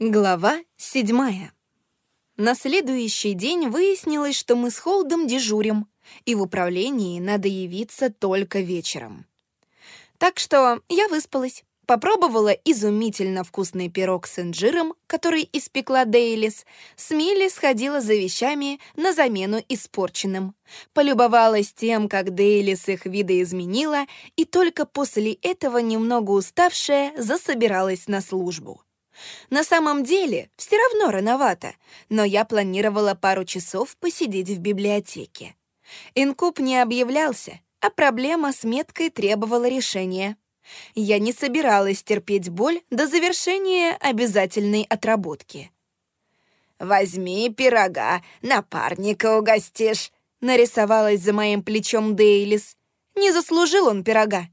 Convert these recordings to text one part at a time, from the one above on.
Глава седьмая. На следующий день выяснилось, что мы с Холдом дежурим, и в управлении надо явиться только вечером. Так что я выспалась, попробовала изумительно вкусный пирог с инжиром, который испекла Дейлис, с Милли сходила за вещами на замену испорченным, полюбовалась тем, как Дейлис их видоизменила, и только после этого, немного уставшая, засобиралась на службу. На самом деле, все равно рановато, но я планировала пару часов посидеть в библиотеке. Инкуб не объявлялся, а проблема с меткой требовала решения. Я не собиралась терпеть боль до завершения обязательной отработки. «Возьми пирога, напарника угостишь», — нарисовалась за моим плечом Дейлис. Не заслужил он пирога.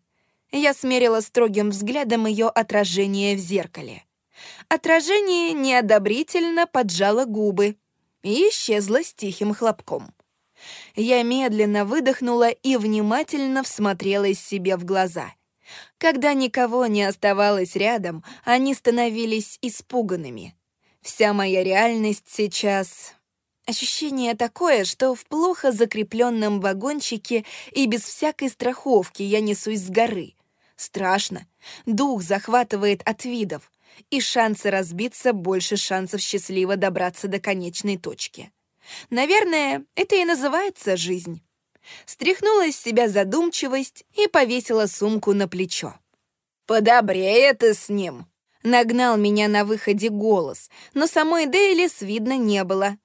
Я смерила строгим взглядом ее отражение в зеркале. Отражение неодобрительно поджало губы и исчезло с тихим хлопком. Я медленно выдохнула и внимательно всмотрелась себе в глаза. Когда никого не оставалось рядом, они становились испуганными. Вся моя реальность сейчас... Ощущение такое, что в плохо закрепленном вагончике и без всякой страховки я несусь с горы. Страшно. Дух захватывает от видов и шансы разбиться больше шансов счастливо добраться до конечной точки. Наверное, это и называется жизнь. Стряхнула из себя задумчивость и повесила сумку на плечо. «Подобрее ты с ним!» Нагнал меня на выходе голос, но самой Дейлис видно не было.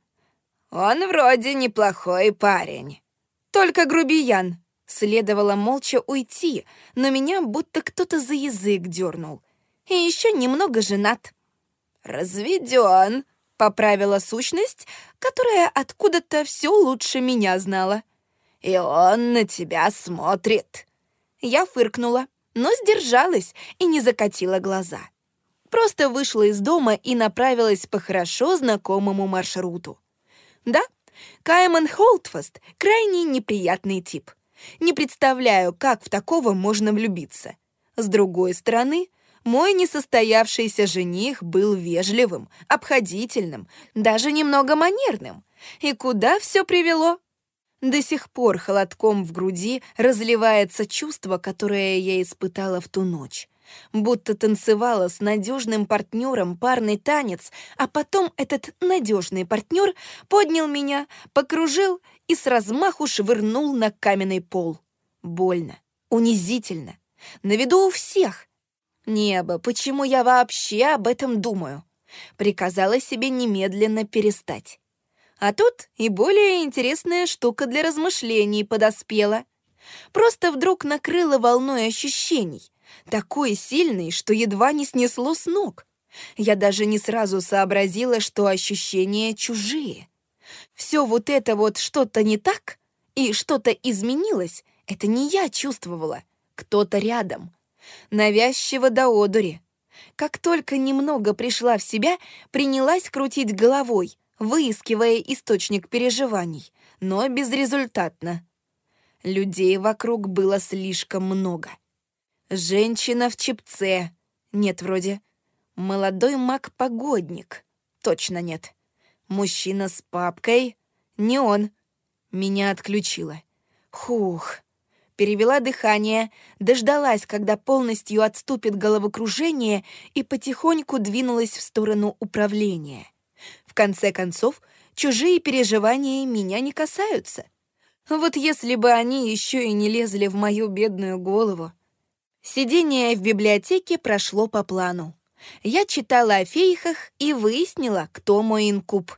«Он вроде неплохой парень». «Только грубиян». Следовало молча уйти, но меня будто кто-то за язык дернул и еще немного женат». «Разведен», — поправила сущность, которая откуда-то все лучше меня знала. «И он на тебя смотрит». Я фыркнула, но сдержалась и не закатила глаза. Просто вышла из дома и направилась по хорошо знакомому маршруту. Да, Кайман Холтфаст — крайне неприятный тип. Не представляю, как в такого можно влюбиться. С другой стороны, мой несостоявшийся жених был вежливым, обходительным, даже немного манерным. И куда все привело? До сих пор холодком в груди разливается чувство, которое я испытала в ту ночь. Будто танцевала с надежным партнером парный танец, а потом этот надежный партнер поднял меня, покружил и с размаху швырнул на каменный пол. Больно, унизительно, на виду у всех, Небо, почему я вообще об этом думаю? Приказала себе немедленно перестать. А тут и более интересная штука для размышлений подоспела. Просто вдруг накрыла волной ощущений, такой сильной, что едва не снесло с ног. Я даже не сразу сообразила, что ощущения чужие. Все вот это вот что-то не так и что-то изменилось, это не я чувствовала, кто-то рядом — Навязчиво до одури. Как только немного пришла в себя, принялась крутить головой, выискивая источник переживаний, но безрезультатно. Людей вокруг было слишком много. Женщина в чепце. Нет, вроде. Молодой маг-погодник. Точно нет. Мужчина с папкой. Не он. Меня отключило. Хух перевела дыхание, дождалась, когда полностью отступит головокружение и потихоньку двинулась в сторону управления. В конце концов, чужие переживания меня не касаются. Вот если бы они еще и не лезли в мою бедную голову. Сидение в библиотеке прошло по плану. Я читала о фейхах и выяснила, кто мой инкуб.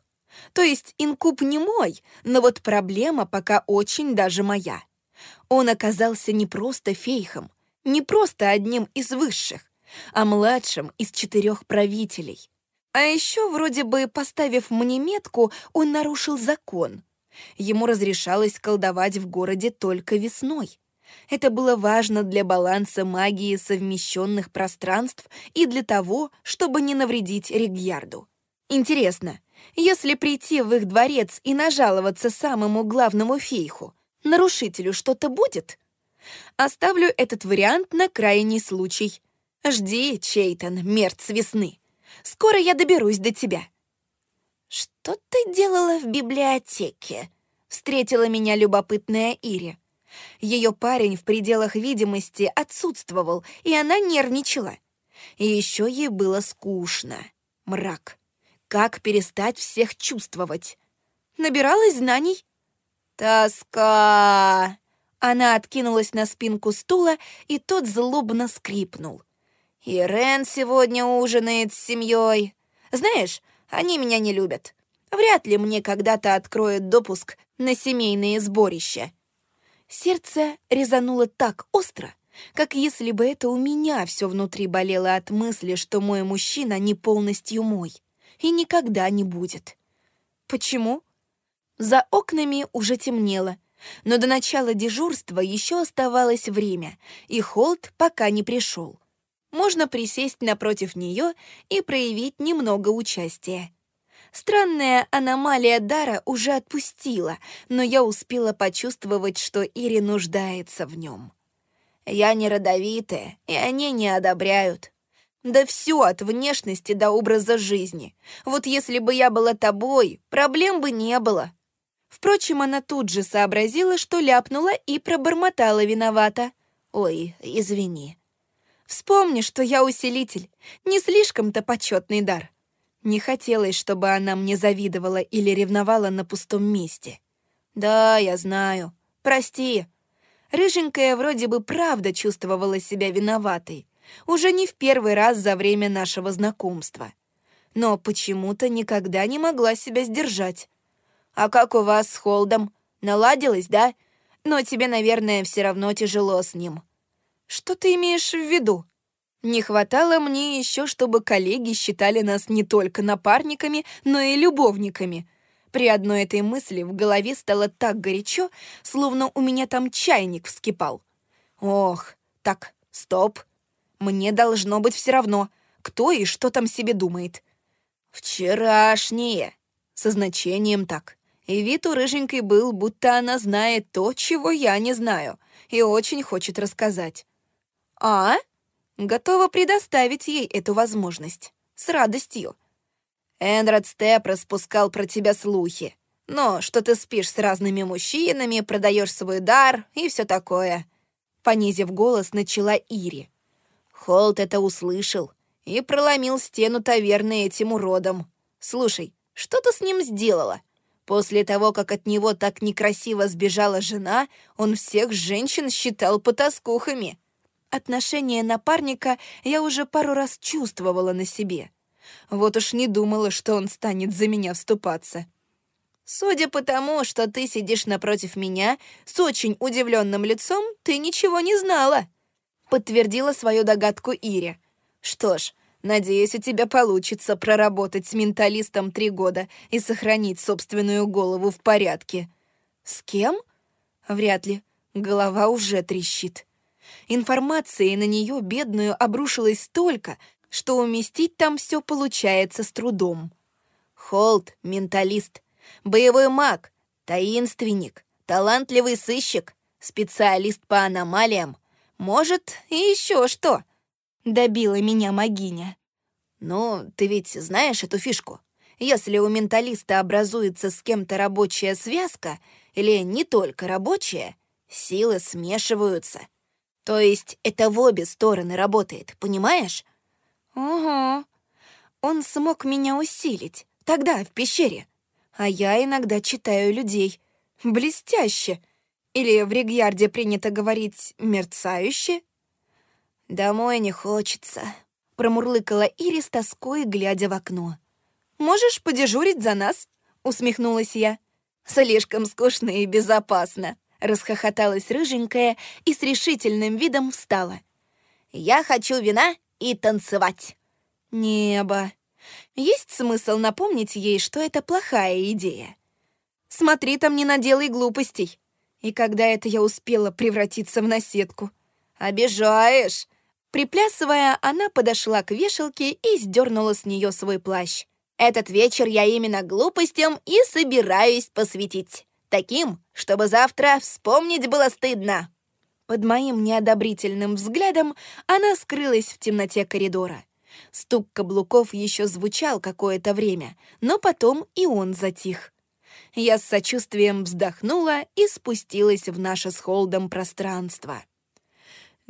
То есть инкуб не мой, но вот проблема пока очень даже моя. Он оказался не просто фейхом, не просто одним из высших, а младшим из четырех правителей. А еще, вроде бы, поставив мне метку, он нарушил закон. Ему разрешалось колдовать в городе только весной. Это было важно для баланса магии совмещенных пространств и для того, чтобы не навредить Регьярду. Интересно, если прийти в их дворец и нажаловаться самому главному фейху, нарушителю что-то будет? Оставлю этот вариант на крайний случай. Жди, Чейтон, мерц весны. Скоро я доберусь до тебя». «Что ты делала в библиотеке?» — встретила меня любопытная Ири. Ее парень в пределах видимости отсутствовал, и она нервничала. И еще ей было скучно. Мрак. Как перестать всех чувствовать? Набиралась знаний? «Тоска!» Она откинулась на спинку стула, и тот злобно скрипнул. «Ирен сегодня ужинает с семьей. Знаешь, они меня не любят. Вряд ли мне когда-то откроют допуск на семейные сборища». Сердце резануло так остро, как если бы это у меня все внутри болело от мысли, что мой мужчина не полностью мой и никогда не будет. Почему? За окнами уже темнело, но до начала дежурства еще оставалось время, и Холт пока не пришел. Можно присесть напротив нее и проявить немного участия. Странная аномалия дара уже отпустила, но я успела почувствовать, что Ири нуждается в нем. Я не родовитая, и они не одобряют. Да все от внешности до образа жизни. Вот если бы я была тобой, проблем бы не было. Впрочем, она тут же сообразила, что ляпнула и пробормотала виновата. «Ой, извини». «Вспомни, что я усилитель. Не слишком-то почетный дар». Не хотелось, чтобы она мне завидовала или ревновала на пустом месте. «Да, я знаю. Прости». Рыженькая вроде бы правда чувствовала себя виноватой. Уже не в первый раз за время нашего знакомства. Но почему-то никогда не могла себя сдержать. «А как у вас с Холдом? Наладилось, да? Но тебе, наверное, все равно тяжело с ним». «Что ты имеешь в виду?» Не хватало мне еще, чтобы коллеги считали нас не только напарниками, но и любовниками. При одной этой мысли в голове стало так горячо, словно у меня там чайник вскипал. Ох, так, стоп. Мне должно быть все равно, кто и что там себе думает. «Вчерашнее», со значением так. И вид у рыженькой был, будто она знает то, чего я не знаю, и очень хочет рассказать. «А?» Готова предоставить ей эту возможность. С радостью. Эндрад Степ распускал про тебя слухи. но что ты спишь с разными мужчинами, продаешь свой дар и все такое. Понизив голос, начала Ири. Холт это услышал и проломил стену таверны этим уродом. Слушай, что ты с ним сделала? После того, как от него так некрасиво сбежала жена, он всех женщин считал потаскухами. Отношение напарника я уже пару раз чувствовала на себе. Вот уж не думала, что он станет за меня вступаться. Судя по тому, что ты сидишь напротив меня с очень удивленным лицом, ты ничего не знала, подтвердила свою догадку Ире. Что ж, Надеюсь, у тебя получится проработать с менталистом три года и сохранить собственную голову в порядке. С кем? Вряд ли. Голова уже трещит. Информации на нее бедную обрушилось столько, что уместить там все получается с трудом. Холд — менталист, боевой маг, таинственник, талантливый сыщик, специалист по аномалиям, может, и еще что — Добила меня магиня. «Ну, ты ведь знаешь эту фишку? Если у менталиста образуется с кем-то рабочая связка, или не только рабочая, силы смешиваются. То есть это в обе стороны работает, понимаешь?» «Угу. Он смог меня усилить, тогда, в пещере. А я иногда читаю людей. Блестяще. Или в Ригьярде принято говорить «мерцающе». «Домой не хочется», — промурлыкала Ири с тоской, глядя в окно. «Можешь подежурить за нас?» — усмехнулась я. «Слишком скучно и безопасно», — расхохоталась рыженькая и с решительным видом встала. «Я хочу вина и танцевать». «Небо». Есть смысл напомнить ей, что это плохая идея. «Смотри там, не наделай глупостей». И когда это я успела превратиться в наседку? «Обижаешь!» Приплясывая, она подошла к вешалке и сдернула с нее свой плащ. «Этот вечер я именно глупостям и собираюсь посвятить. Таким, чтобы завтра вспомнить было стыдно». Под моим неодобрительным взглядом она скрылась в темноте коридора. Стук каблуков еще звучал какое-то время, но потом и он затих. Я с сочувствием вздохнула и спустилась в наше с Холдом пространство.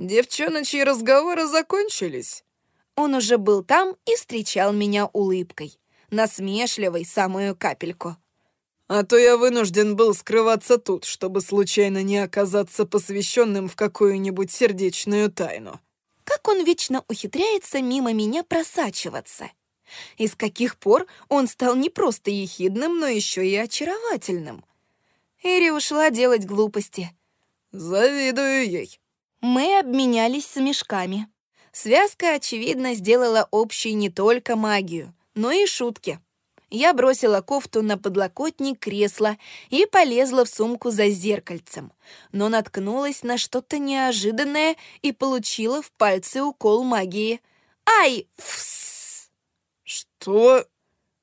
«Девчоночьи разговоры закончились?» Он уже был там и встречал меня улыбкой, насмешливой самую капельку. «А то я вынужден был скрываться тут, чтобы случайно не оказаться посвященным в какую-нибудь сердечную тайну». Как он вечно ухитряется мимо меня просачиваться. И с каких пор он стал не просто ехидным, но еще и очаровательным. Эри ушла делать глупости. «Завидую ей». Мы обменялись смешками. Связка, очевидно, сделала общей не только магию, но и шутки. Я бросила кофту на подлокотник кресла и полезла в сумку за зеркальцем, но наткнулась на что-то неожиданное и получила в пальцы укол магии. «Ай! Фс!» «Что?»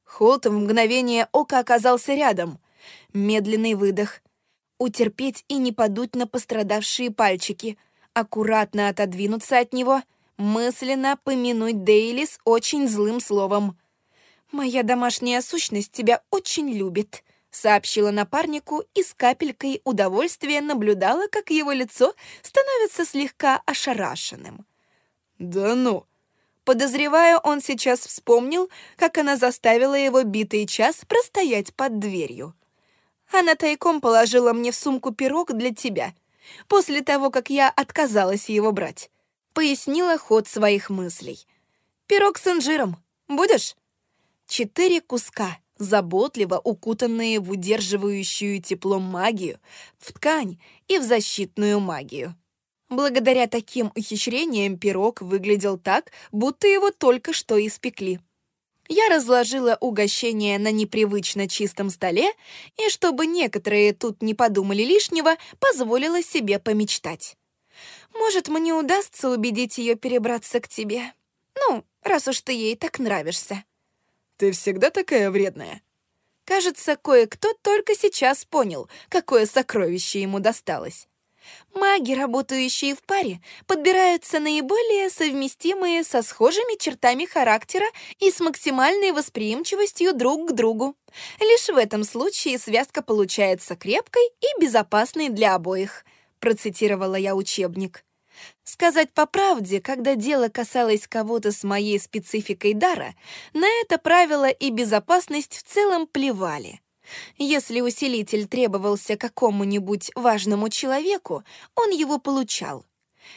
Холт в мгновение ока оказался рядом. Медленный выдох. Утерпеть и не подуть на пострадавшие пальчики. Аккуратно отодвинуться от него — мысленно помянуть Дейли с очень злым словом. «Моя домашняя сущность тебя очень любит», — сообщила напарнику и с капелькой удовольствия наблюдала, как его лицо становится слегка ошарашенным. «Да ну!» Подозреваю, он сейчас вспомнил, как она заставила его битый час простоять под дверью. Она тайком положила мне в сумку пирог для тебя, после того, как я отказалась его брать пояснила ход своих мыслей. «Пирог с инжиром. Будешь?» Четыре куска, заботливо укутанные в удерживающую тепло магию, в ткань и в защитную магию. Благодаря таким ухищрениям пирог выглядел так, будто его только что испекли. Я разложила угощение на непривычно чистом столе и, чтобы некоторые тут не подумали лишнего, позволила себе помечтать. Может, мне удастся убедить ее перебраться к тебе. Ну, раз уж ты ей так нравишься. Ты всегда такая вредная. Кажется, кое-кто только сейчас понял, какое сокровище ему досталось. Маги, работающие в паре, подбираются наиболее совместимые со схожими чертами характера и с максимальной восприимчивостью друг к другу. Лишь в этом случае связка получается крепкой и безопасной для обоих — процитировала я учебник. Сказать по правде, когда дело касалось кого-то с моей спецификой дара, на это правило и безопасность в целом плевали. Если усилитель требовался какому-нибудь важному человеку, он его получал.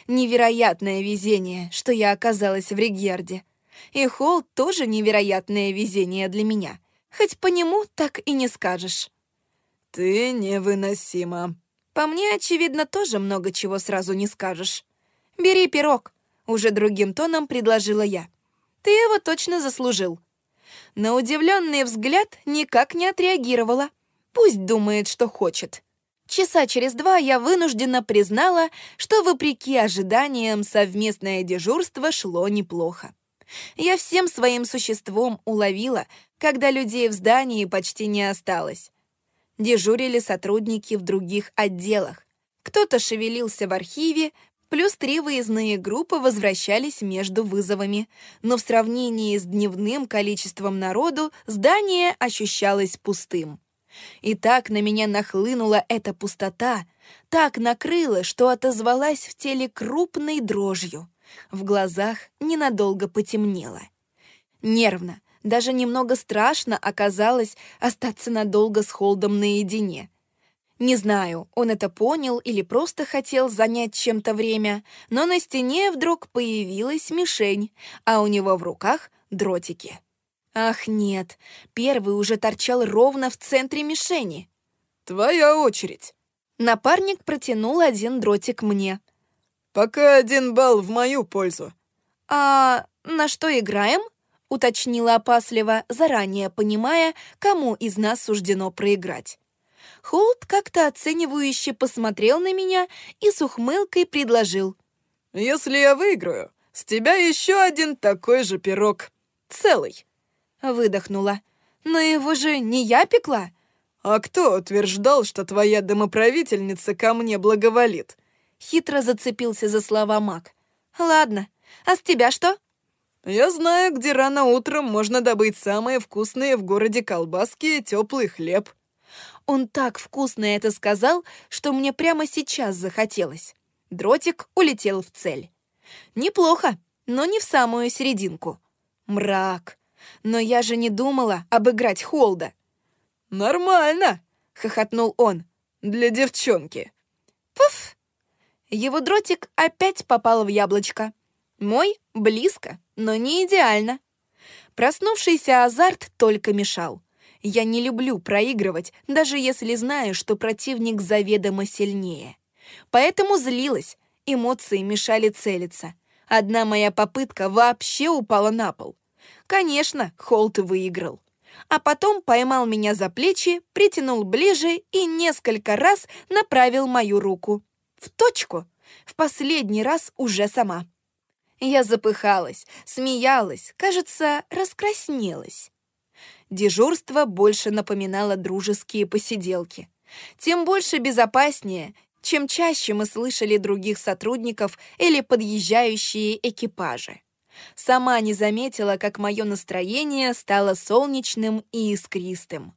Невероятное везение, что я оказалась в Ригерде. И Холл тоже невероятное везение для меня. Хоть по нему так и не скажешь. «Ты невыносима», по мне, очевидно, тоже много чего сразу не скажешь. «Бери пирог», — уже другим тоном предложила я. «Ты его точно заслужил». На удивленный взгляд никак не отреагировала. Пусть думает, что хочет. Часа через два я вынужденно признала, что, вопреки ожиданиям, совместное дежурство шло неплохо. Я всем своим существом уловила, когда людей в здании почти не осталось. Дежурили сотрудники в других отделах. Кто-то шевелился в архиве, плюс три выездные группы возвращались между вызовами. Но в сравнении с дневным количеством народу здание ощущалось пустым. И так на меня нахлынула эта пустота, так накрыла, что отозвалась в теле крупной дрожью. В глазах ненадолго потемнело. Нервно, даже немного страшно оказалось остаться надолго с Холдом наедине. Не знаю, он это понял или просто хотел занять чем-то время, но на стене вдруг появилась мишень, а у него в руках дротики. Ах нет, первый уже торчал ровно в центре мишени. «Твоя очередь». Напарник протянул один дротик мне. «Пока один балл в мою пользу». «А на что играем?» уточнила опасливо, заранее понимая, кому из нас суждено проиграть. Холт как-то оценивающе посмотрел на меня и с ухмылкой предложил. «Если я выиграю, с тебя еще один такой же пирог. Целый». Выдохнула. «Но его же не я пекла». «А кто утверждал, что твоя домоправительница ко мне благоволит?» Хитро зацепился за слова маг. «Ладно, а с тебя что?» Я знаю, где рано утром можно добыть самые вкусные в городе колбаски и теплый хлеб». Он так вкусно это сказал, что мне прямо сейчас захотелось. Дротик улетел в цель. Неплохо, но не в самую серединку. Мрак. Но я же не думала обыграть Холда. «Нормально!» — хохотнул он. «Для девчонки». Пуф! Его дротик опять попал в яблочко. Мой близко, но не идеально. Проснувшийся азарт только мешал. Я не люблю проигрывать, даже если знаю, что противник заведомо сильнее. Поэтому злилась, эмоции мешали целиться. Одна моя попытка вообще упала на пол. Конечно, Холт выиграл. А потом поймал меня за плечи, притянул ближе и несколько раз направил мою руку. В точку. В последний раз уже сама. Я запыхалась, смеялась, кажется, раскраснелась. Дежурство больше напоминало дружеские посиделки. Тем больше безопаснее, чем чаще мы слышали других сотрудников или подъезжающие экипажи. Сама не заметила, как мое настроение стало солнечным и искристым.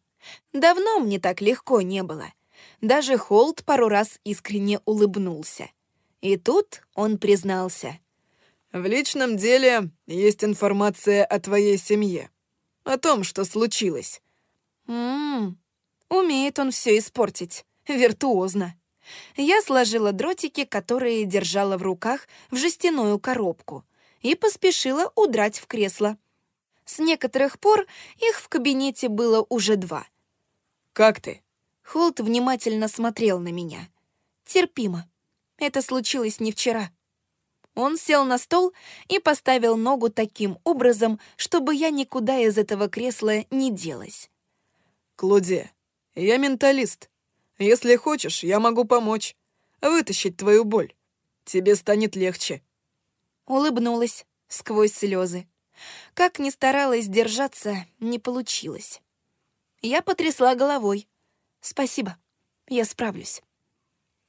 Давно мне так легко не было. Даже Холт пару раз искренне улыбнулся. И тут он признался. «В личном деле есть информация о твоей семье. О том, что случилось». «Ммм, умеет он все испортить. Виртуозно». Я сложила дротики, которые держала в руках, в жестяную коробку и поспешила удрать в кресло. С некоторых пор их в кабинете было уже два. «Как ты?» Холт внимательно смотрел на меня. «Терпимо. Это случилось не вчера». Он сел на стол и поставил ногу таким образом, чтобы я никуда из этого кресла не делась. «Клуди, я менталист. Если хочешь, я могу помочь. Вытащить твою боль. Тебе станет легче». Улыбнулась сквозь слезы. Как ни старалась держаться, не получилось. Я потрясла головой. «Спасибо, я справлюсь».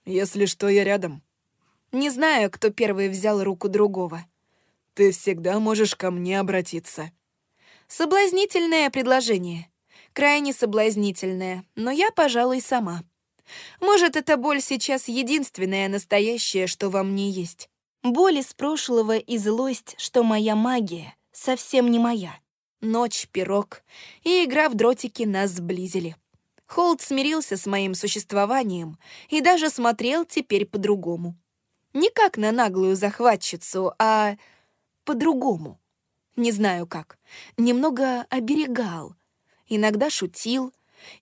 «Если что, я рядом». Не знаю, кто первый взял руку другого. «Ты всегда можешь ко мне обратиться». Соблазнительное предложение. Крайне соблазнительное, но я, пожалуй, сама. Может, эта боль сейчас единственная настоящая, что во мне есть. Боль из прошлого и злость, что моя магия совсем не моя. Ночь, пирог и игра в дротики нас сблизили. Холд смирился с моим существованием и даже смотрел теперь по-другому. Не как на наглую захватчицу, а по-другому. Не знаю как. Немного оберегал. Иногда шутил,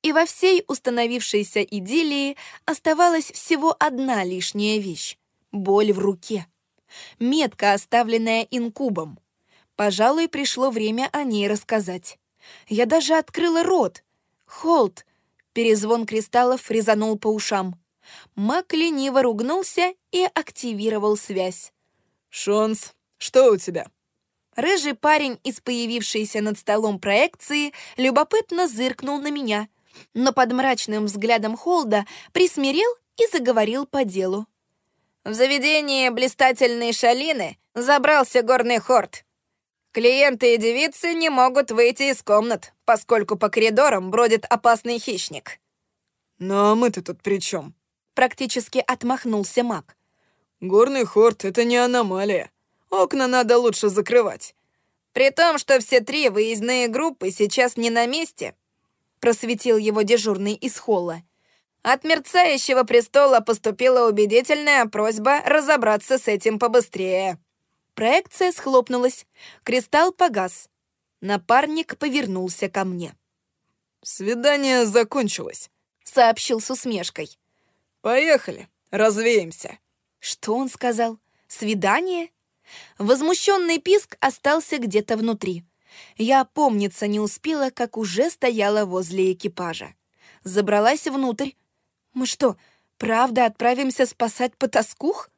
и во всей установившейся идиллии оставалась всего одна лишняя вещь — боль в руке. Метка, оставленная инкубом. Пожалуй, пришло время о ней рассказать. Я даже открыла рот. Холд. Перезвон кристаллов резанул по ушам. Мак лениво ругнулся и активировал связь. «Шонс, что у тебя?» Рыжий парень из появившейся над столом проекции любопытно зыркнул на меня, но под мрачным взглядом Холда присмирел и заговорил по делу. В заведении блистательной шалины забрался горный хорд. Клиенты и девицы не могут выйти из комнат, поскольку по коридорам бродит опасный хищник. «Ну а мы-то тут при чем? Практически отмахнулся маг. «Горный хорд — это не аномалия. Окна надо лучше закрывать. При том, что все три выездные группы сейчас не на месте, просветил его дежурный из холла. От мерцающего престола поступила убедительная просьба разобраться с этим побыстрее. Проекция схлопнулась, кристалл погас. Напарник повернулся ко мне. «Свидание закончилось», — сообщил с усмешкой. «Поехали, развеемся». Что он сказал? Свидание? Возмущенный писк остался где-то внутри. Я опомниться не успела, как уже стояла возле экипажа. Забралась внутрь. Мы что, правда отправимся спасать потаскух?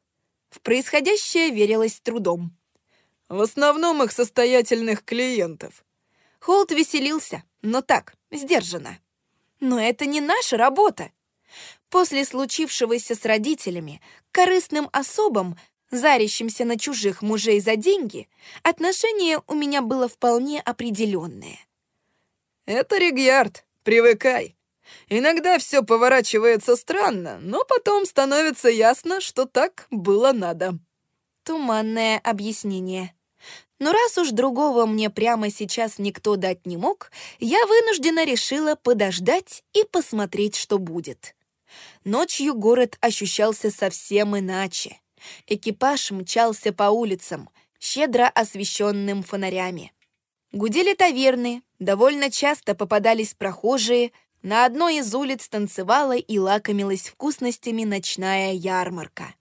В происходящее верилось с трудом. В основном их состоятельных клиентов. Холт веселился, но так, сдержанно. Но это не наша работа. После случившегося с родителями, корыстным особам зарящимся на чужих мужей за деньги, отношение у меня было вполне определенное. «Это Ригьярд, привыкай. Иногда все поворачивается странно, но потом становится ясно, что так было надо». Туманное объяснение. Но раз уж другого мне прямо сейчас никто дать не мог, я вынуждена решила подождать и посмотреть, что будет. Ночью город ощущался совсем иначе. Экипаж мчался по улицам, щедро освещенным фонарями. Гудели таверны, довольно часто попадались прохожие, на одной из улиц танцевала и лакомилась вкусностями ночная ярмарка.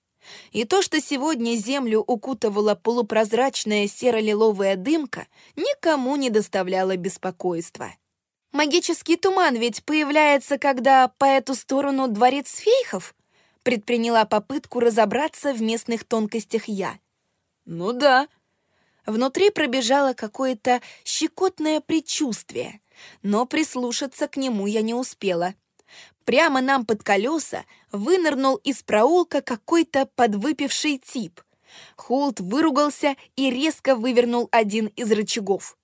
И то, что сегодня землю укутывала полупрозрачная серо-лиловая дымка, никому не доставляло беспокойства. «Магический туман ведь появляется, когда по эту сторону дворец фейхов?» предприняла попытку разобраться в местных тонкостях я. «Ну да». Внутри пробежало какое-то щекотное предчувствие, но прислушаться к нему я не успела — Прямо нам под колеса вынырнул из проулка какой-то подвыпивший тип. Холт выругался и резко вывернул один из рычагов.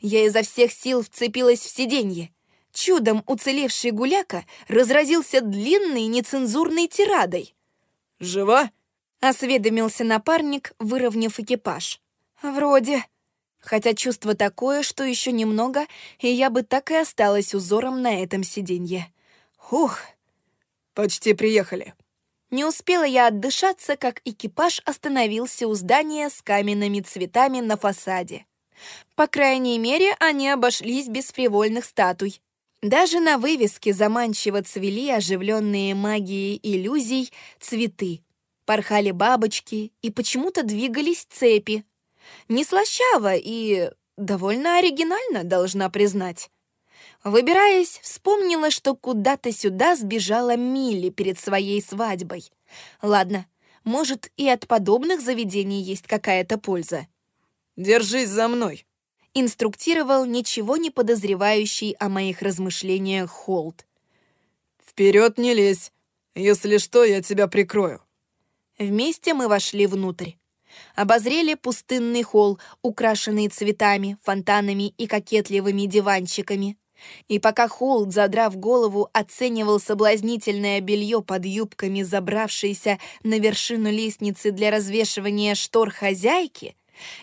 Я изо всех сил вцепилась в сиденье. Чудом уцелевший гуляка разразился длинной нецензурной тирадой. «Жива?» — осведомился напарник, выровняв экипаж. «Вроде...» Хотя чувство такое, что еще немного, и я бы так и осталась узором на этом сиденье. Ух, почти приехали. Не успела я отдышаться, как экипаж остановился у здания с каменными цветами на фасаде. По крайней мере, они обошлись без фривольных статуй. Даже на вывеске заманчиво цвели оживленные магией иллюзий цветы. Порхали бабочки и почему-то двигались цепи. Не слащаво и довольно оригинально, должна признать. Выбираясь, вспомнила, что куда-то сюда сбежала Милли перед своей свадьбой. Ладно, может, и от подобных заведений есть какая-то польза. «Держись за мной», — инструктировал ничего не подозревающий о моих размышлениях Холд. «Вперед не лезь. Если что, я тебя прикрою». Вместе мы вошли внутрь. Обозрели пустынный холл, украшенный цветами, фонтанами и кокетливыми диванчиками. И пока Холд, задрав голову, оценивал соблазнительное белье под юбками, забравшееся на вершину лестницы для развешивания штор хозяйки,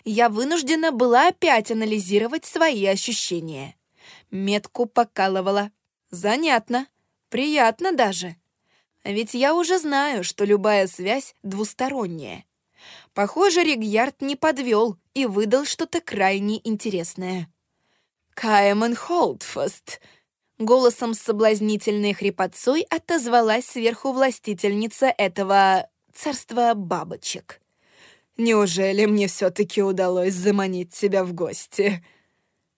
я вынуждена была опять анализировать свои ощущения. Метку покалывала. Занятно. Приятно даже. Ведь я уже знаю, что любая связь двусторонняя. Похоже, Ригьярд не подвел и выдал что-то крайне интересное. «Кайман Холдфаст!» Голосом с соблазнительной хрипотцой отозвалась сверху властительница этого царства бабочек. «Неужели мне все-таки удалось заманить тебя в гости?»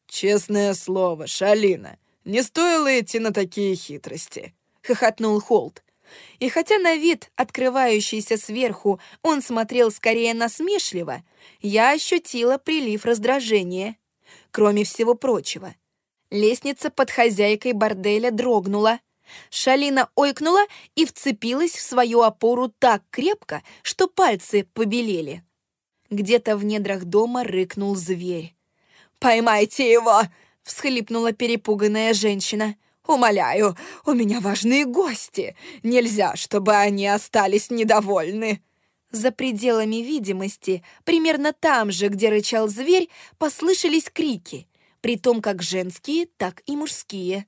«Честное слово, Шалина, не стоило идти на такие хитрости», — хохотнул Холд. И хотя на вид, открывающийся сверху, он смотрел скорее насмешливо, я ощутила прилив раздражения кроме всего прочего. Лестница под хозяйкой борделя дрогнула. Шалина ойкнула и вцепилась в свою опору так крепко, что пальцы побелели. Где-то в недрах дома рыкнул зверь. «Поймайте его!» — всхлипнула перепуганная женщина. «Умоляю, у меня важные гости. Нельзя, чтобы они остались недовольны». За пределами видимости, примерно там же, где рычал зверь, послышались крики, притом как женские, так и мужские.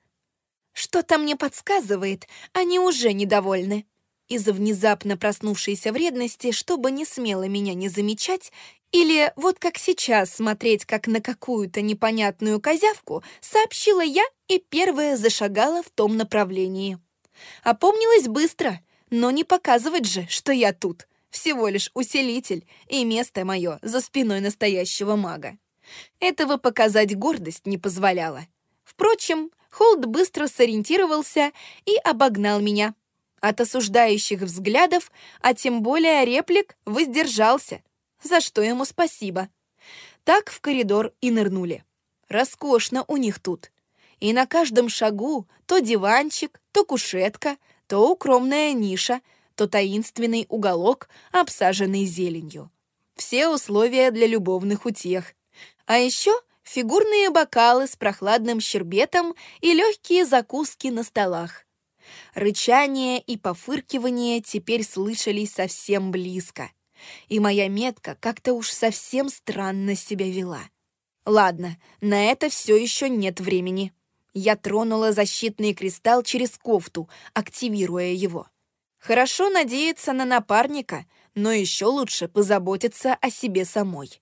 Что-то мне подсказывает, они уже недовольны. Из-за внезапно проснувшейся вредности, чтобы не смело меня не замечать, или вот как сейчас смотреть как на какую-то непонятную козявку, сообщила я и первая зашагала в том направлении. Опомнилась быстро, но не показывать же, что я тут всего лишь усилитель и место мое за спиной настоящего мага. Этого показать гордость не позволяла. Впрочем, Холд быстро сориентировался и обогнал меня. От осуждающих взглядов, а тем более реплик, воздержался, за что ему спасибо. Так в коридор и нырнули. Роскошно у них тут. И на каждом шагу то диванчик, то кушетка, то укромная ниша — то таинственный уголок, обсаженный зеленью. Все условия для любовных утех. А еще фигурные бокалы с прохладным щербетом и легкие закуски на столах. Рычание и пофыркивание теперь слышались совсем близко. И моя метка как-то уж совсем странно себя вела. Ладно, на это все еще нет времени. Я тронула защитный кристалл через кофту, активируя его. Хорошо надеяться на напарника, но еще лучше позаботиться о себе самой.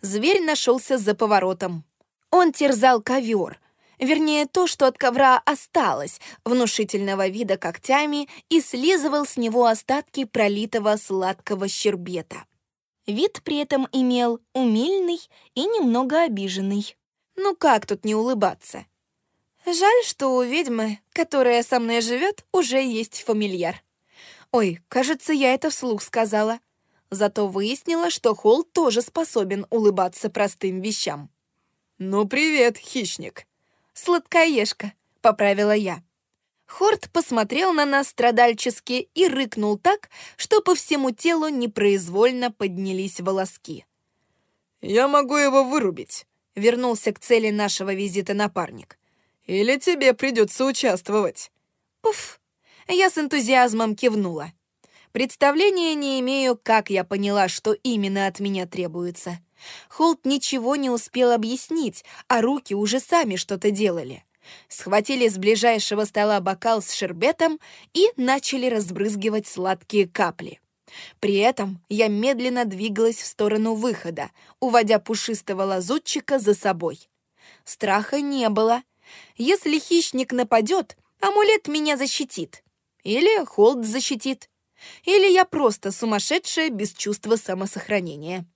Зверь нашелся за поворотом. Он терзал ковер, вернее, то, что от ковра осталось, внушительного вида когтями, и слизывал с него остатки пролитого сладкого щербета. Вид при этом имел умильный и немного обиженный. Ну как тут не улыбаться? Жаль, что у ведьмы, которая со мной живет, уже есть фамильяр. Ой, кажется, я это вслух сказала. Зато выяснила, что Холл тоже способен улыбаться простым вещам. «Ну, привет, хищник!» «Сладкоежка», — поправила я. Хорт посмотрел на нас страдальчески и рыкнул так, что по всему телу непроизвольно поднялись волоски. «Я могу его вырубить», — вернулся к цели нашего визита напарник. «Или тебе придется участвовать». Пуф, я с энтузиазмом кивнула. Представления не имею, как я поняла, что именно от меня требуется. Холт ничего не успел объяснить, а руки уже сами что-то делали. Схватили с ближайшего стола бокал с шербетом и начали разбрызгивать сладкие капли. При этом я медленно двигалась в сторону выхода, уводя пушистого лазутчика за собой. Страха не было. Если хищник нападет, амулет меня защитит. Или Холд защитит. Или я просто сумасшедшая без чувства самосохранения.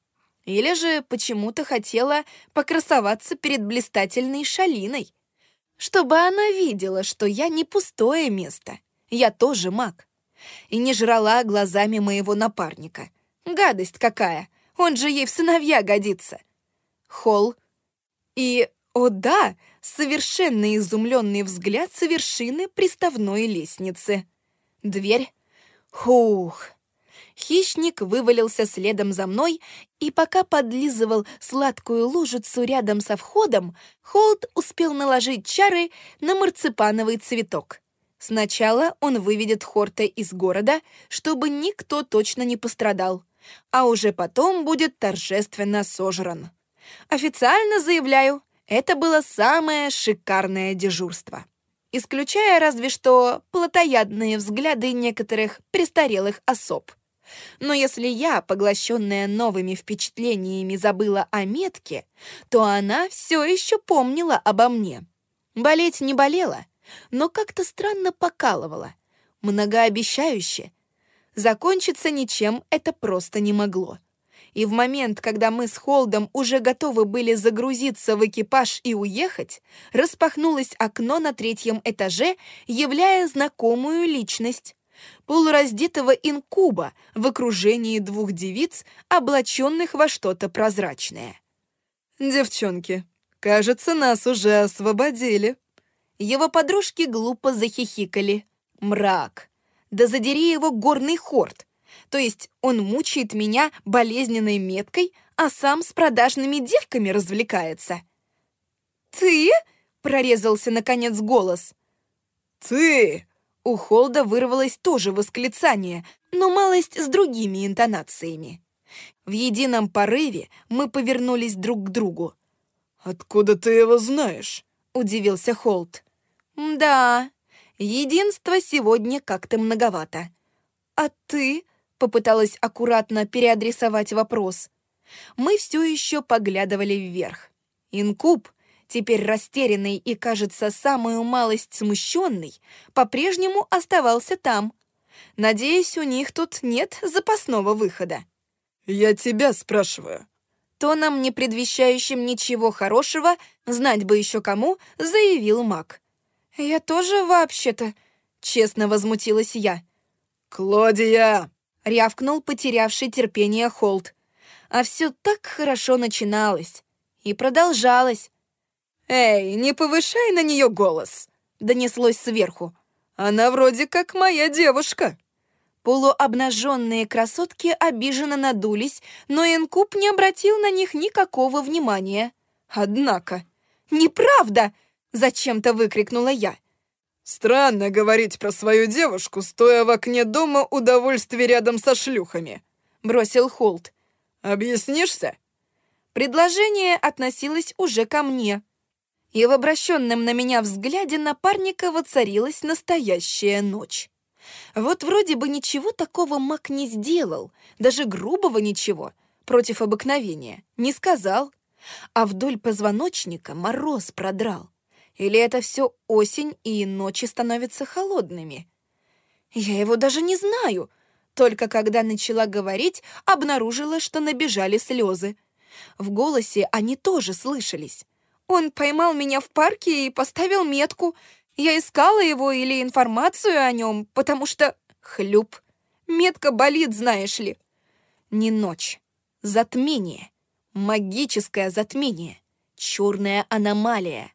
Или же почему-то хотела покрасоваться перед блистательной шалиной. Чтобы она видела, что я не пустое место. Я тоже маг. И не жрала глазами моего напарника. Гадость какая! Он же ей в сыновья годится. Холл. И, о да, совершенно изумленный взгляд с вершины приставной лестницы. Дверь. Хух. Хищник вывалился следом за мной, и пока подлизывал сладкую лужицу рядом со входом, Холд успел наложить чары на марципановый цветок. Сначала он выведет Хорта из города, чтобы никто точно не пострадал, а уже потом будет торжественно сожран. Официально заявляю, это было самое шикарное дежурство исключая разве что плотоядные взгляды некоторых престарелых особ. Но если я, поглощенная новыми впечатлениями, забыла о метке, то она все еще помнила обо мне. Болеть не болела, но как-то странно покалывала. Многообещающе. Закончиться ничем это просто не могло и в момент, когда мы с Холдом уже готовы были загрузиться в экипаж и уехать, распахнулось окно на третьем этаже, являя знакомую личность. Полураздетого инкуба в окружении двух девиц, облаченных во что-то прозрачное. «Девчонки, кажется, нас уже освободили». Его подружки глупо захихикали. Мрак. Да задери его горный хорд. То есть он мучает меня болезненной меткой, а сам с продажными девками развлекается. «Ты?» — прорезался, наконец, голос. «Ты!» У Холда вырвалось тоже восклицание, но малость с другими интонациями. В едином порыве мы повернулись друг к другу. «Откуда ты его знаешь?» — удивился Холд. «Да, единство сегодня как-то многовато. А ты?» Попыталась аккуратно переадресовать вопрос. Мы все еще поглядывали вверх. Инкуб, теперь растерянный и, кажется, самую малость смущенный, по-прежнему оставался там. Надеюсь, у них тут нет запасного выхода. «Я тебя спрашиваю». Тоном, не предвещающим ничего хорошего, знать бы еще кому, заявил маг. «Я тоже вообще-то...» — честно возмутилась я. «Клодия!» — рявкнул потерявший терпение Холт. А все так хорошо начиналось. И продолжалось. «Эй, не повышай на нее голос!» — донеслось сверху. «Она вроде как моя девушка!» Полуобнаженные красотки обиженно надулись, но Инкуб не обратил на них никакого внимания. Однако... «Неправда!» — зачем-то выкрикнула я. «Странно говорить про свою девушку, стоя в окне дома удовольствие рядом со шлюхами», — бросил Холт. «Объяснишься?» Предложение относилось уже ко мне. И в обращенном на меня взгляде напарника воцарилась настоящая ночь. Вот вроде бы ничего такого Мак не сделал, даже грубого ничего, против обыкновения, не сказал. А вдоль позвоночника мороз продрал. Или это все осень, и ночи становятся холодными? Я его даже не знаю. Только когда начала говорить, обнаружила, что набежали слезы. В голосе они тоже слышались. Он поймал меня в парке и поставил метку — я искала его или информацию о нем, потому что... Хлюп. Метка болит, знаешь ли. Не ночь. Затмение. Магическое затмение. Черная аномалия.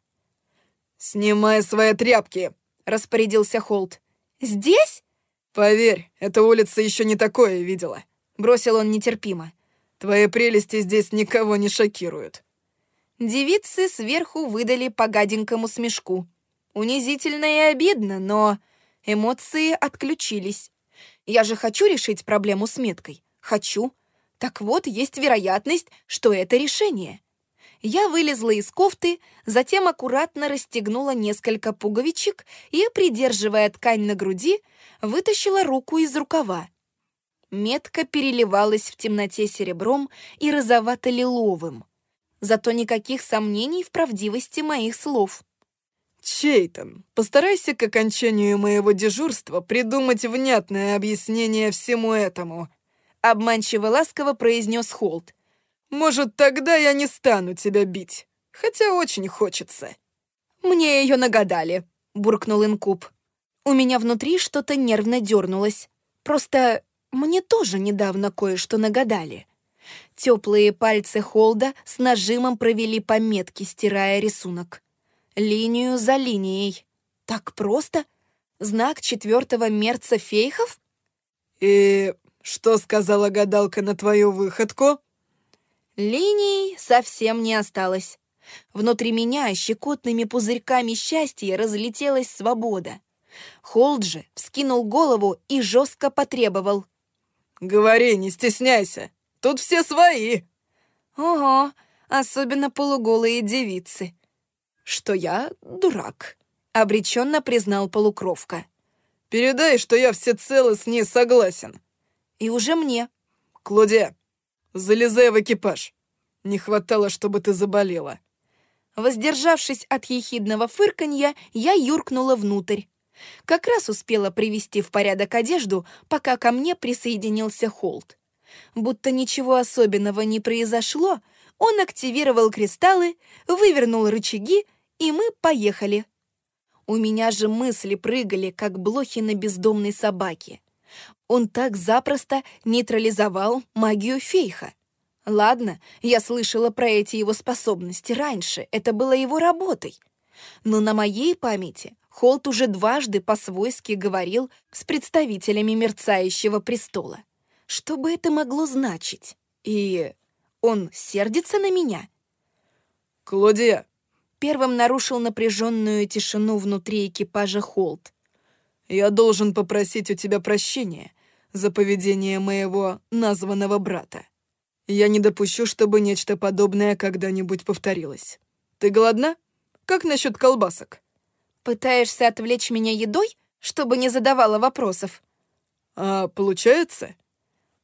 «Снимай свои тряпки», — распорядился Холт. «Здесь?» «Поверь, эта улица еще не такое видела», — бросил он нетерпимо. «Твои прелести здесь никого не шокируют». Девицы сверху выдали по гаденькому смешку. Унизительно и обидно, но эмоции отключились. Я же хочу решить проблему с меткой. Хочу. Так вот, есть вероятность, что это решение. Я вылезла из кофты, затем аккуратно расстегнула несколько пуговичек и, придерживая ткань на груди, вытащила руку из рукава. Метка переливалась в темноте серебром и розовато-лиловым. Зато никаких сомнений в правдивости моих слов. «Чейтон, постарайся к окончанию моего дежурства придумать внятное объяснение всему этому», обманчиво ласково произнес Холт. «Может, тогда я не стану тебя бить, хотя очень хочется». «Мне ее нагадали», — буркнул Инкуб. У меня внутри что-то нервно дернулось. Просто мне тоже недавно кое-что нагадали. Теплые пальцы Холда с нажимом провели по метке, стирая рисунок. Линию за линией. Так просто? Знак четвертого мерца фейхов? И что сказала гадалка на твою выходку? Линий совсем не осталось. Внутри меня щекотными пузырьками счастья разлетелась свобода. Холд же вскинул голову и жестко потребовал. «Говори, не стесняйся. Тут все свои». «Ого, особенно полуголые девицы что я дурак», — обреченно признал полукровка. «Передай, что я всецело с ней согласен». «И уже мне». «Клодия, залезай в экипаж. Не хватало, чтобы ты заболела». Воздержавшись от ехидного фырканья, я юркнула внутрь. Как раз успела привести в порядок одежду, пока ко мне присоединился Холт. Будто ничего особенного не произошло, он активировал кристаллы, вывернул рычаги и мы поехали. У меня же мысли прыгали, как блохи на бездомной собаке. Он так запросто нейтрализовал магию фейха. Ладно, я слышала про эти его способности раньше, это было его работой. Но на моей памяти Холт уже дважды по-свойски говорил с представителями мерцающего престола. Что бы это могло значить? И он сердится на меня? «Клодия, Первым нарушил напряженную тишину внутри экипажа Холт. «Я должен попросить у тебя прощения за поведение моего названного брата. Я не допущу, чтобы нечто подобное когда-нибудь повторилось. Ты голодна? Как насчет колбасок?» «Пытаешься отвлечь меня едой, чтобы не задавала вопросов?» «А получается?»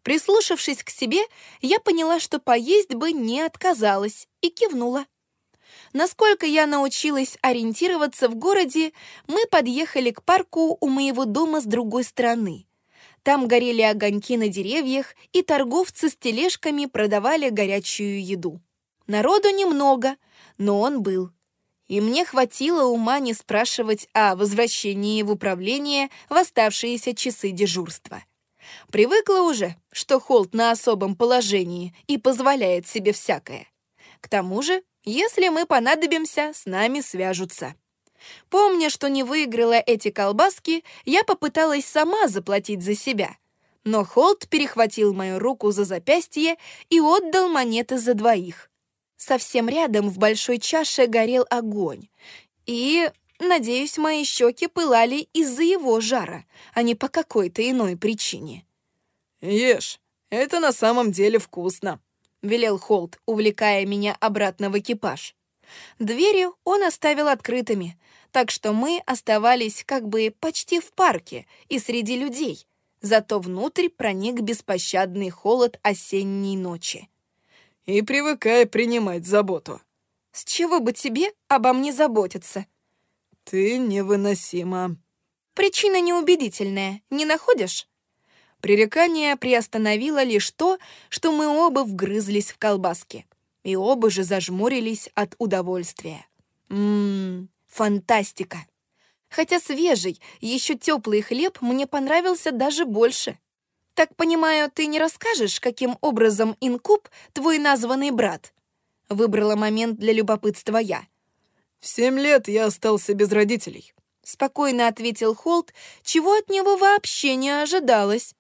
Прислушавшись к себе, я поняла, что поесть бы не отказалась, и кивнула. Насколько я научилась ориентироваться в городе, мы подъехали к парку у моего дома с другой стороны. Там горели огоньки на деревьях, и торговцы с тележками продавали горячую еду. Народу немного, но он был. И мне хватило ума не спрашивать о возвращении в управление в оставшиеся часы дежурства. Привыкла уже, что Холт на особом положении и позволяет себе всякое. К тому же если мы понадобимся, с нами свяжутся. Помня, что не выиграла эти колбаски, я попыталась сама заплатить за себя. Но Холт перехватил мою руку за запястье и отдал монеты за двоих. Совсем рядом в большой чаше горел огонь. И, надеюсь, мои щеки пылали из-за его жара, а не по какой-то иной причине. «Ешь, это на самом деле вкусно», — велел Холт, увлекая меня обратно в экипаж. Двери он оставил открытыми, так что мы оставались как бы почти в парке и среди людей, зато внутрь проник беспощадный холод осенней ночи. «И привыкай принимать заботу». «С чего бы тебе обо мне заботиться?» «Ты невыносима». «Причина неубедительная, не находишь?» Пререкание приостановило лишь то, что мы оба вгрызлись в колбаски. И оба же зажмурились от удовольствия. Ммм, фантастика. Хотя свежий, еще теплый хлеб мне понравился даже больше. Так понимаю, ты не расскажешь, каким образом инкуб твой названный брат? Выбрала момент для любопытства я. В семь лет я остался без родителей. Спокойно ответил Холт, чего от него вообще не ожидалось.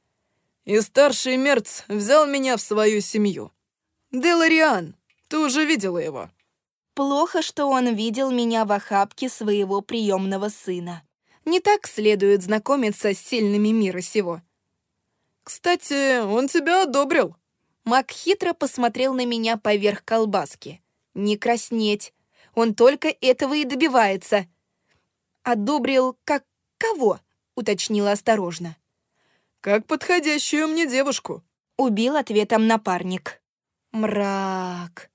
И старший Мерц взял меня в свою семью. Делариан, ты уже видела его. Плохо, что он видел меня в охапке своего приемного сына. Не так следует знакомиться с сильными мира сего. Кстати, он тебя одобрил. Мак хитро посмотрел на меня поверх колбаски. Не краснеть. Он только этого и добивается. Одобрил как кого? Уточнила осторожно. «Как подходящую мне девушку», — убил ответом напарник. Мрак.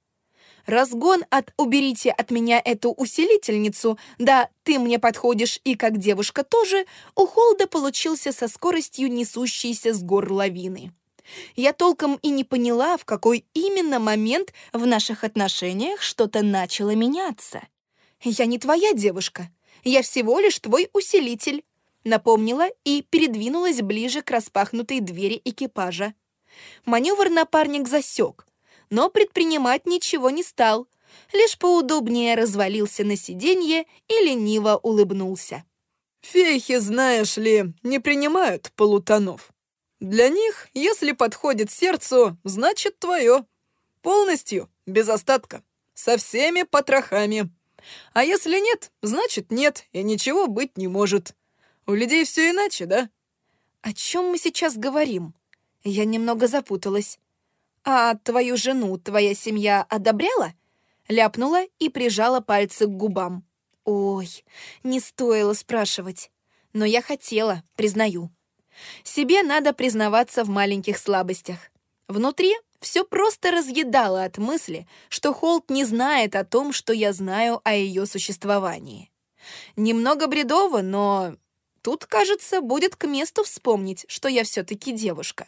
Разгон от «уберите от меня эту усилительницу», да «ты мне подходишь и как девушка тоже» у Холда получился со скоростью несущейся с гор лавины. Я толком и не поняла, в какой именно момент в наших отношениях что-то начало меняться. «Я не твоя девушка. Я всего лишь твой усилитель напомнила и передвинулась ближе к распахнутой двери экипажа. Маневр напарник засек, но предпринимать ничего не стал, лишь поудобнее развалился на сиденье и лениво улыбнулся. «Фейхи, знаешь ли, не принимают полутонов. Для них, если подходит сердцу, значит твое. Полностью, без остатка, со всеми потрохами. А если нет, значит нет, и ничего быть не может. У людей все иначе, да?» «О чем мы сейчас говорим?» Я немного запуталась. «А твою жену твоя семья одобряла?» Ляпнула и прижала пальцы к губам. «Ой, не стоило спрашивать. Но я хотела, признаю. Себе надо признаваться в маленьких слабостях. Внутри все просто разъедало от мысли, что Холт не знает о том, что я знаю о ее существовании. Немного бредово, но Тут, кажется, будет к месту вспомнить, что я все-таки девушка.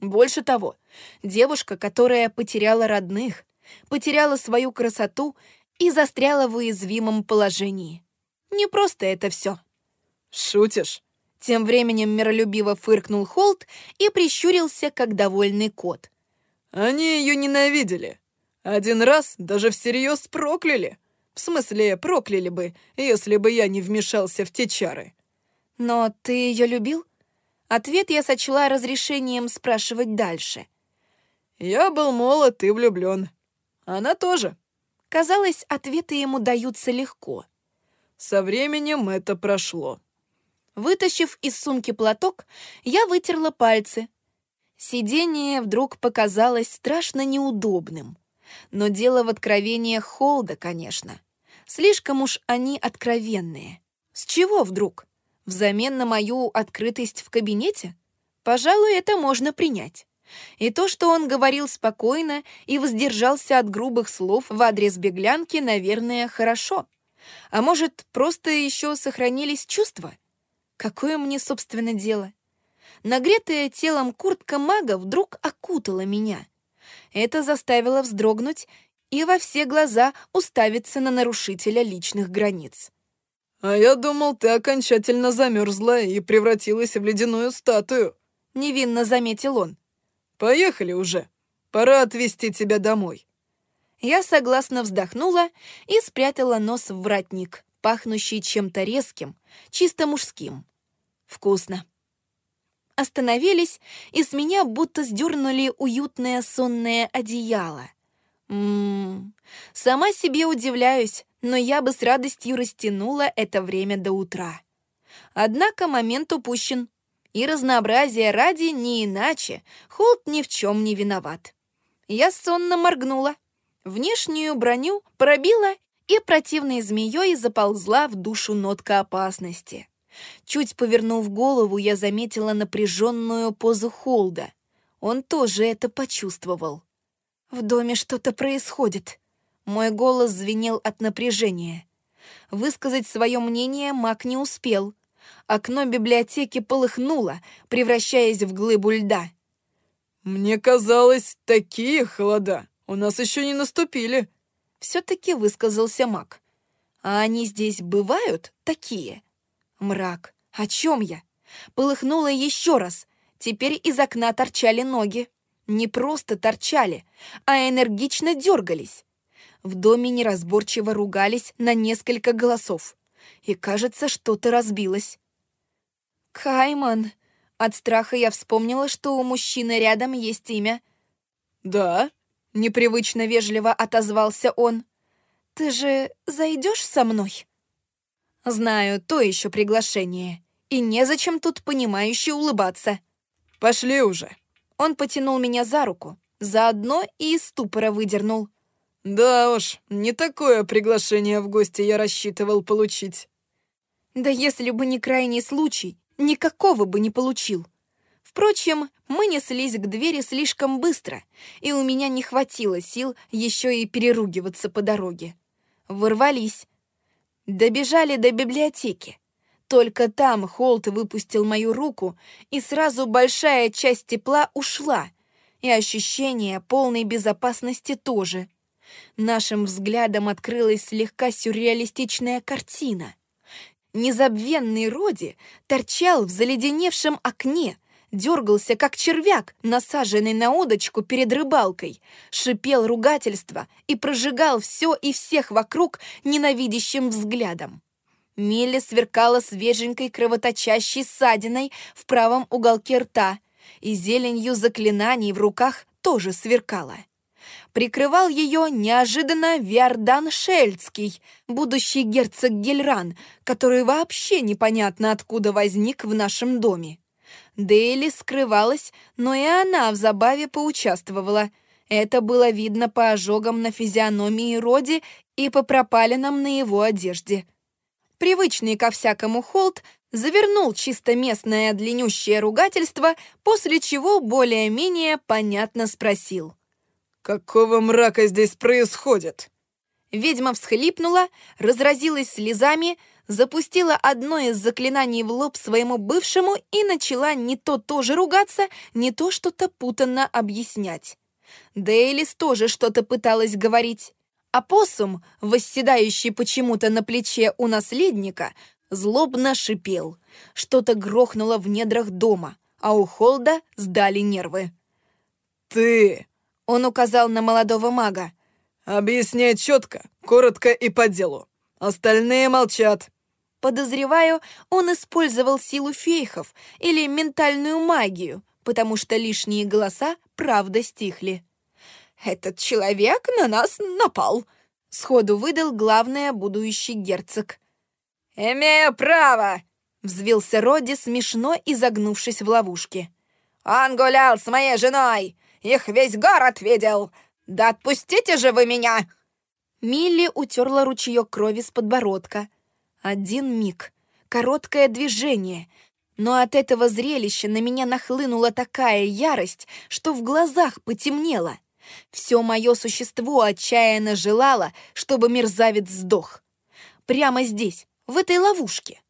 Больше того, девушка, которая потеряла родных, потеряла свою красоту и застряла в уязвимом положении. Не просто это все. «Шутишь?» Тем временем миролюбиво фыркнул Холт и прищурился, как довольный кот. «Они ее ненавидели. Один раз даже всерьез прокляли. В смысле, прокляли бы, если бы я не вмешался в те чары. «Но ты ее любил?» Ответ я сочла разрешением спрашивать дальше. «Я был молод и влюблен. Она тоже». Казалось, ответы ему даются легко. Со временем это прошло. Вытащив из сумки платок, я вытерла пальцы. Сидение вдруг показалось страшно неудобным. Но дело в откровениях Холда, конечно. Слишком уж они откровенные. С чего вдруг? Взамен на мою открытость в кабинете? Пожалуй, это можно принять. И то, что он говорил спокойно и воздержался от грубых слов в адрес беглянки, наверное, хорошо. А может, просто еще сохранились чувства? Какое мне, собственно, дело? Нагретая телом куртка мага вдруг окутала меня. Это заставило вздрогнуть и во все глаза уставиться на нарушителя личных границ. «А я думал, ты окончательно замерзла и превратилась в ледяную статую», — невинно заметил он. «Поехали уже. Пора отвезти тебя домой». Я согласно вздохнула и спрятала нос в воротник, пахнущий чем-то резким, чисто мужским. Вкусно. остановились, и с меня будто сдернули уютное сонное одеяло. Ммм, сама себе удивляюсь, но я бы с радостью растянула это время до утра. Однако момент упущен, и разнообразие ради не иначе, Холт ни в чем не виноват. Я сонно моргнула, внешнюю броню пробила и противной змеей заползла в душу нотка опасности. Чуть повернув голову, я заметила напряженную позу Холда. Он тоже это почувствовал. В доме что-то происходит. Мой голос звенел от напряжения. Высказать свое мнение маг не успел. Окно библиотеки полыхнуло, превращаясь в глыбу льда. «Мне казалось, такие холода у нас еще не наступили», — все-таки высказался маг. «А они здесь бывают такие?» Мрак. О чем я? Полыхнуло еще раз. Теперь из окна торчали ноги. Не просто торчали, а энергично дергались. В доме неразборчиво ругались на несколько голосов. И, кажется, что-то разбилось. «Кайман!» От страха я вспомнила, что у мужчины рядом есть имя. «Да?» — непривычно вежливо отозвался он. «Ты же зайдешь со мной?» Знаю, то еще приглашение. И незачем тут понимающе улыбаться. Пошли уже. Он потянул меня за руку, заодно и из ступора выдернул. Да уж, не такое приглашение в гости я рассчитывал получить. Да если бы не крайний случай, никакого бы не получил. Впрочем, мы неслись к двери слишком быстро, и у меня не хватило сил еще и переругиваться по дороге. Ворвались, Добежали до библиотеки. Только там Холт выпустил мою руку, и сразу большая часть тепла ушла, и ощущение полной безопасности тоже. Нашим взглядом открылась слегка сюрреалистичная картина. Незабвенный Роди торчал в заледеневшем окне, дергался, как червяк, насаженный на удочку перед рыбалкой, шипел ругательство и прожигал все и всех вокруг ненавидящим взглядом. Милли сверкала свеженькой кровоточащей ссадиной в правом уголке рта, и зеленью заклинаний в руках тоже сверкала. Прикрывал ее неожиданно Виардан Шельцкий, будущий герцог Гельран, который вообще непонятно откуда возник в нашем доме. Дейли скрывалась, но и она в забаве поучаствовала. Это было видно по ожогам на физиономии Роди и по пропалинам на его одежде. Привычный ко всякому холд завернул чисто местное длиннющее ругательство, после чего более-менее понятно спросил. «Какого мрака здесь происходит?» Ведьма всхлипнула, разразилась слезами, запустила одно из заклинаний в лоб своему бывшему и начала не то тоже ругаться, не то что-то путанно объяснять. Дейлис тоже что-то пыталась говорить. А посум, восседающий почему-то на плече у наследника, злобно шипел. Что-то грохнуло в недрах дома, а у Холда сдали нервы. «Ты!» — он указал на молодого мага. «Объясняй четко, коротко и по делу. Остальные молчат. Подозреваю, он использовал силу фейхов или ментальную магию, потому что лишние голоса правда стихли. «Этот человек на нас напал», — сходу выдал главное будущий герцог. «Имею право!» — взвился Роди, смешно изогнувшись в ловушке. «Он гулял с моей женой! Их весь город видел! Да отпустите же вы меня!» Милли утерла ручеек крови с подбородка, один миг, короткое движение, но от этого зрелища на меня нахлынула такая ярость, что в глазах потемнело. Все мое существо отчаянно желало, чтобы мерзавец сдох. Прямо здесь, в этой ловушке.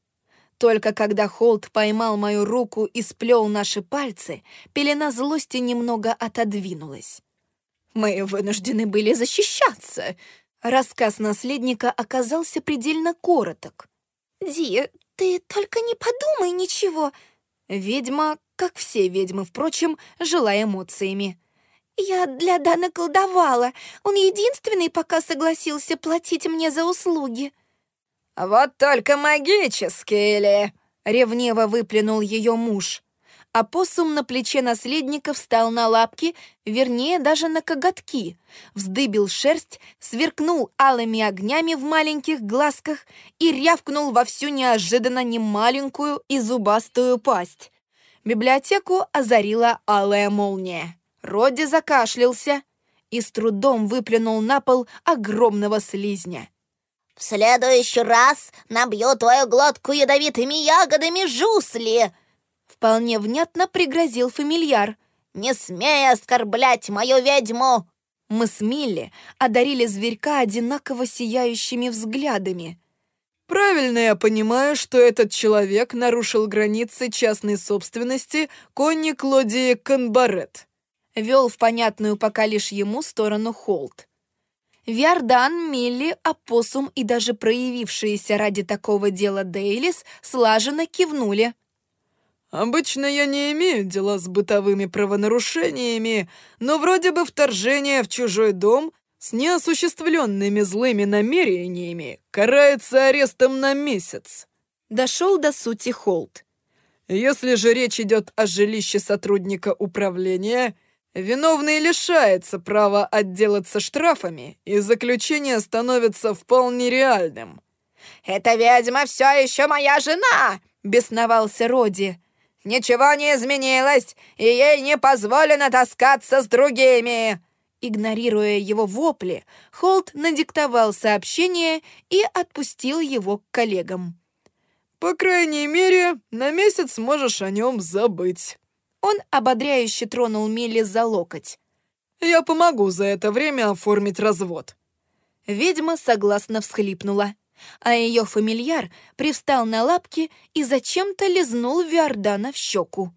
Только когда Холт поймал мою руку и сплел наши пальцы, пелена злости немного отодвинулась. Мы вынуждены были защищаться, Рассказ наследника оказался предельно короток. «Ди, ты только не подумай ничего!» Ведьма, как все ведьмы, впрочем, жила эмоциями. «Я для Дана колдовала. Он единственный пока согласился платить мне за услуги». «Вот только магические ли?» — ревниво выплюнул ее муж. Опоссум на плече наследника встал на лапки, вернее, даже на коготки, вздыбил шерсть, сверкнул алыми огнями в маленьких глазках и рявкнул во всю неожиданно немаленькую и зубастую пасть. Библиотеку озарила алая молния. Роди закашлялся и с трудом выплюнул на пол огромного слизня. «В следующий раз набью твою глотку ядовитыми ягодами жусли!» Вполне внятно пригрозил фамильяр. «Не смей оскорблять мою ведьму!» Мы с Милли одарили зверька одинаково сияющими взглядами. «Правильно я понимаю, что этот человек нарушил границы частной собственности Конни Клодии Конбарет», вел в понятную пока лишь ему сторону Холт. Виардан, Милли, Апоссум и даже проявившиеся ради такого дела Дейлис слаженно кивнули. Обычно я не имею дела с бытовыми правонарушениями, но вроде бы вторжение в чужой дом с неосуществленными злыми намерениями карается арестом на месяц. Дошел до сути Холт. Если же речь идет о жилище сотрудника управления, виновный лишается права отделаться штрафами, и заключение становится вполне реальным. «Эта ведьма все еще моя жена!» — бесновался Роди. Ничего не изменилось, и ей не позволено таскаться с другими!» Игнорируя его вопли, Холт надиктовал сообщение и отпустил его к коллегам. «По крайней мере, на месяц можешь о нем забыть». Он ободряюще тронул Милли за локоть. «Я помогу за это время оформить развод». Ведьма согласно всхлипнула а ее фамильяр привстал на лапки и зачем-то лизнул Виордана в щеку.